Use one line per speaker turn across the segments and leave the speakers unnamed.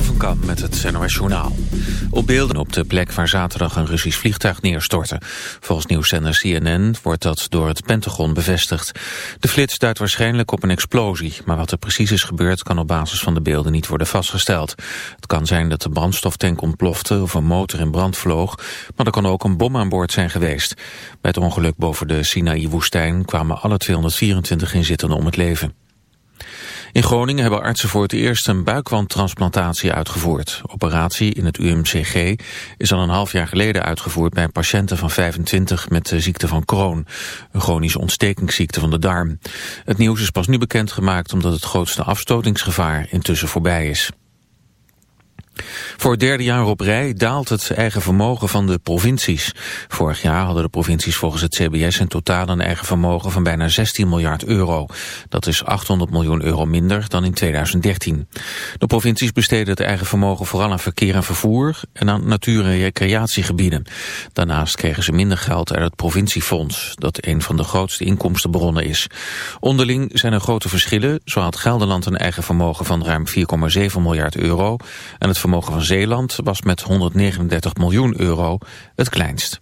Jeroen van Kamp met het NOS Journaal. Op beelden op de plek waar zaterdag een Russisch vliegtuig neerstortte. Volgens nieuwszender CNN wordt dat door het Pentagon bevestigd. De flits duidt waarschijnlijk op een explosie. Maar wat er precies is gebeurd kan op basis van de beelden niet worden vastgesteld. Het kan zijn dat de brandstoftank ontplofte of een motor in brand vloog. Maar er kan ook een bom aan boord zijn geweest. Bij het ongeluk boven de Sinaï-woestijn kwamen alle 224 inzittenden om het leven. In Groningen hebben artsen voor het eerst een buikwandtransplantatie uitgevoerd. Operatie in het UMCG is al een half jaar geleden uitgevoerd bij patiënten van 25 met de ziekte van Crohn, een chronische ontstekingsziekte van de darm. Het nieuws is pas nu bekendgemaakt omdat het grootste afstotingsgevaar intussen voorbij is. Voor het derde jaar op rij daalt het eigen vermogen van de provincies. Vorig jaar hadden de provincies volgens het CBS in totaal een eigen vermogen van bijna 16 miljard euro. Dat is 800 miljoen euro minder dan in 2013. De provincies besteden het eigen vermogen vooral aan verkeer en vervoer en aan natuur- en recreatiegebieden. Daarnaast kregen ze minder geld uit het provinciefonds, dat een van de grootste inkomstenbronnen is. Onderling zijn er grote verschillen. Zo had Gelderland een eigen vermogen van ruim 4,7 miljard euro en het vermogen van Zeeland was met 139 miljoen euro het kleinst.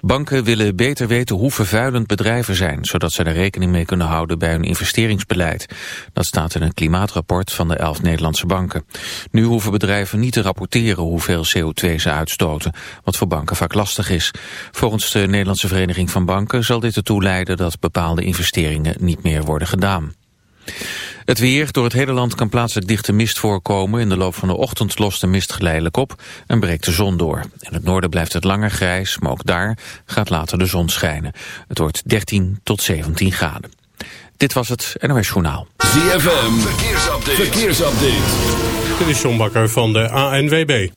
Banken willen beter weten hoe vervuilend bedrijven zijn, zodat ze er rekening mee kunnen houden bij hun investeringsbeleid. Dat staat in een klimaatrapport van de elf Nederlandse banken. Nu hoeven bedrijven niet te rapporteren hoeveel CO2 ze uitstoten, wat voor banken vaak lastig is. Volgens de Nederlandse Vereniging van Banken zal dit ertoe leiden dat bepaalde investeringen niet meer worden gedaan. Het weer. Door het hele land kan plaatselijk dichte mist voorkomen. In de loop van de ochtend lost de mist geleidelijk op en breekt de zon door. In het noorden blijft het langer grijs, maar ook daar gaat later de zon schijnen. Het wordt 13 tot 17 graden. Dit was het NOS Journaal.
ZFM. Verkeersupdate. Verkeersupdate.
Dit is John Bakker van de ANWB.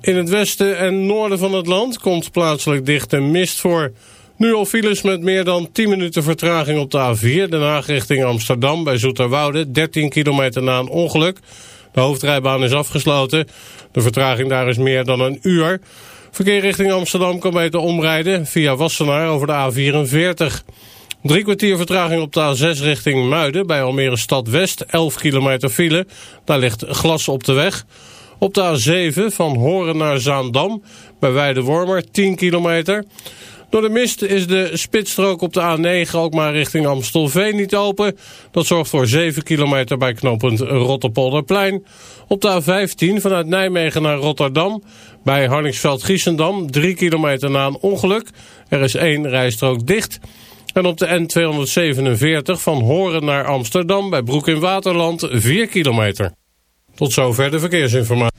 In het westen en noorden van het land komt plaatselijk dichte mist voor... Nu al files met meer dan 10 minuten vertraging op de A4. Den Haag richting Amsterdam bij Zoeterwoude. 13 kilometer na een ongeluk. De hoofdrijbaan is afgesloten. De vertraging daar is meer dan een uur. Verkeer richting Amsterdam kan beter omrijden via Wassenaar over de A44. Drie kwartier vertraging op de A6 richting Muiden bij Almere Stad West. 11 kilometer file. Daar ligt glas op de weg. Op de A7 van Horen naar Zaandam bij Weidewormer 10 kilometer. Door de mist is de spitsstrook op de A9 ook maar richting Amstelveen niet open. Dat zorgt voor 7 kilometer bij knooppunt Rotterpolderplein. Op de A15 vanuit Nijmegen naar Rotterdam. Bij Harningsveld-Giessendam 3 kilometer na een ongeluk. Er is één rijstrook dicht. En op de N247 van Horen naar Amsterdam bij Broek in Waterland 4 kilometer. Tot zover de verkeersinformatie.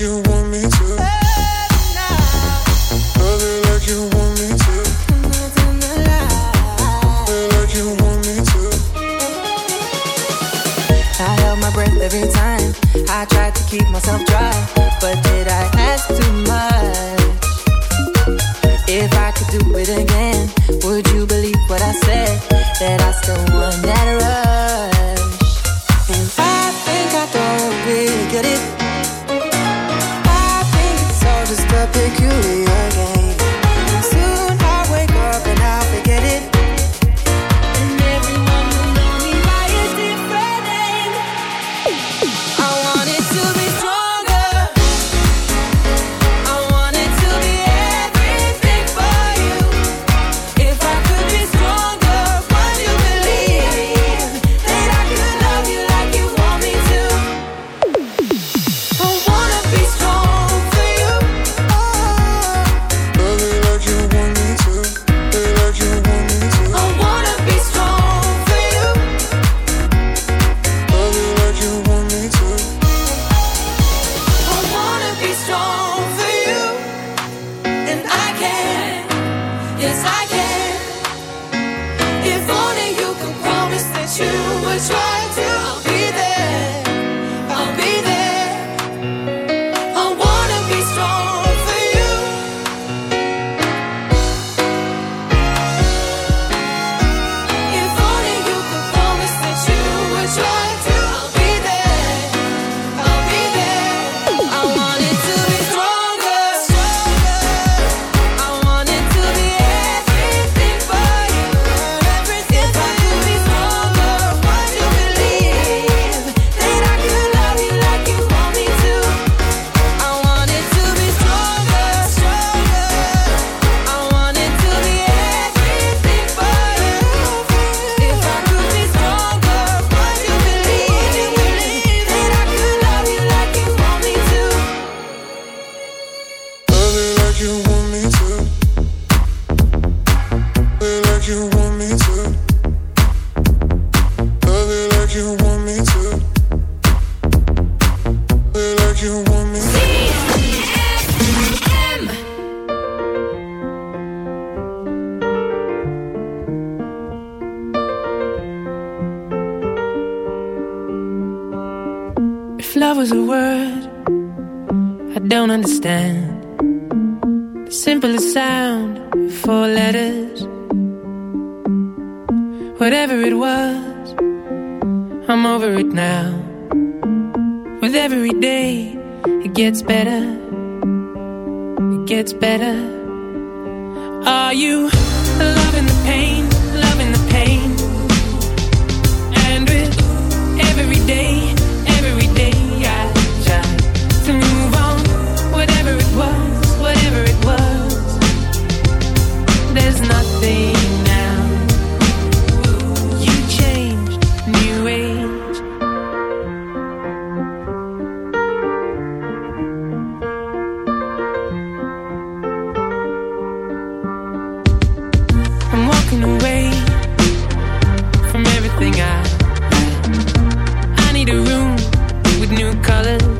You
darling.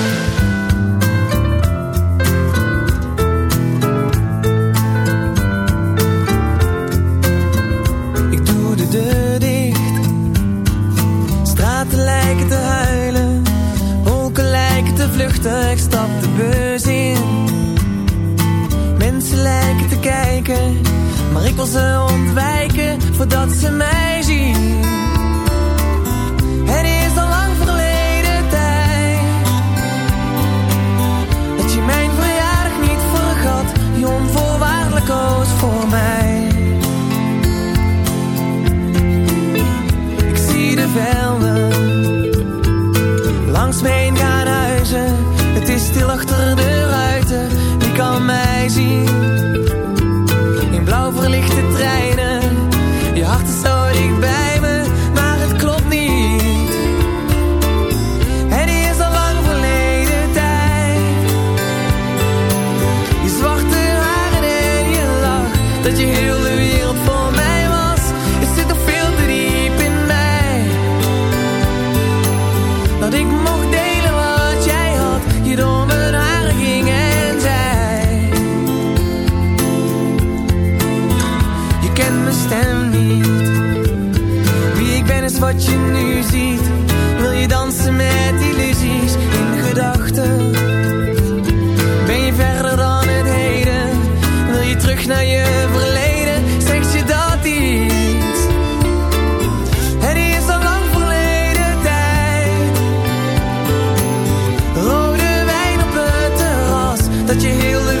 you heal the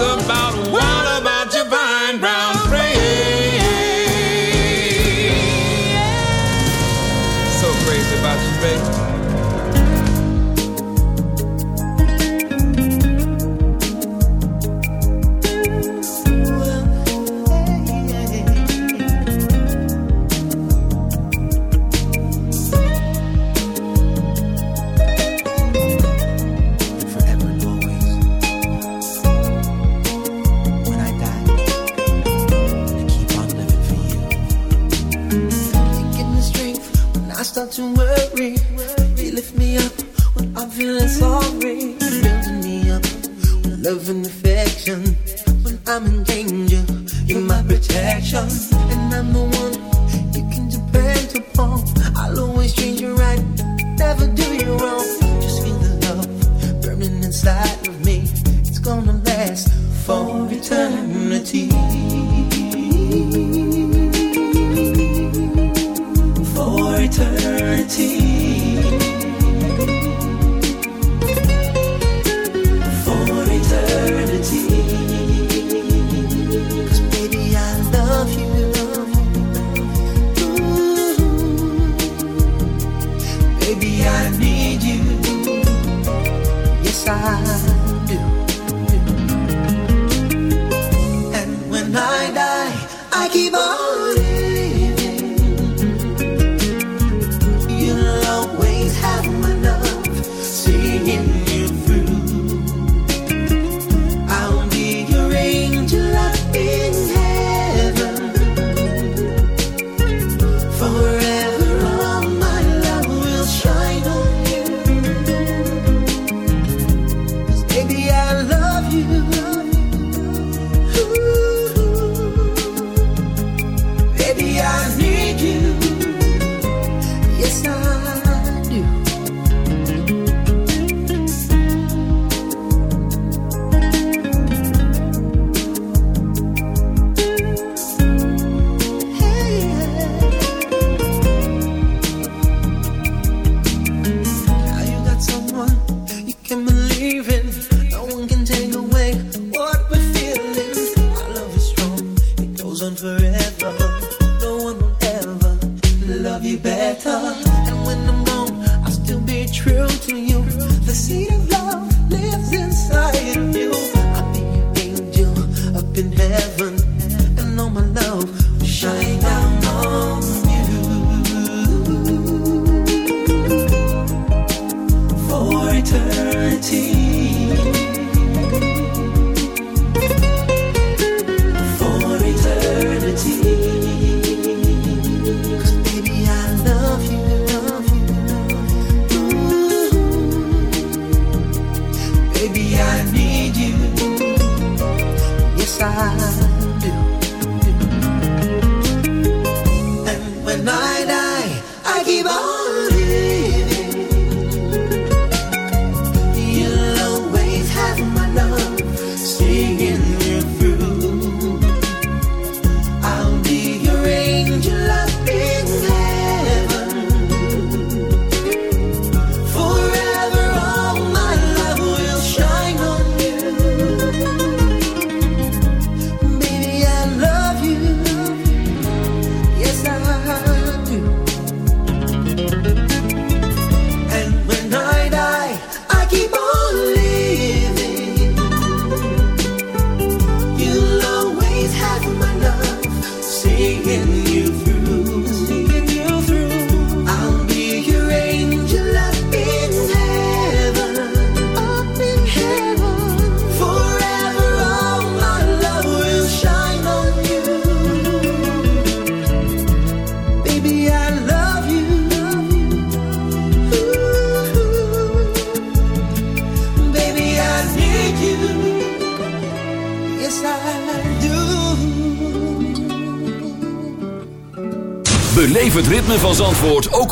about,
to worry. You lift me up when I'm feeling sorry. Building me up with love and affection. When I'm in danger, you're my protection. And I'm the one you can depend upon. I'll always treat you right, eternity.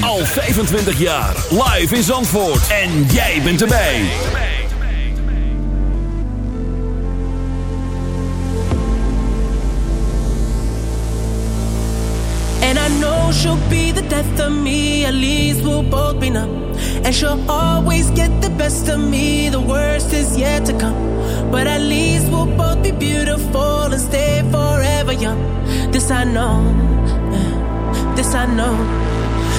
Al 25 jaar. Live in Zandvoort. En jij bent erbij.
And I know she'll be the death of me. At least we'll both be numb. And she'll always get the best of me. The worst is yet to come. But at least we'll both be beautiful and stay forever young. This I know. This I know.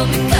will become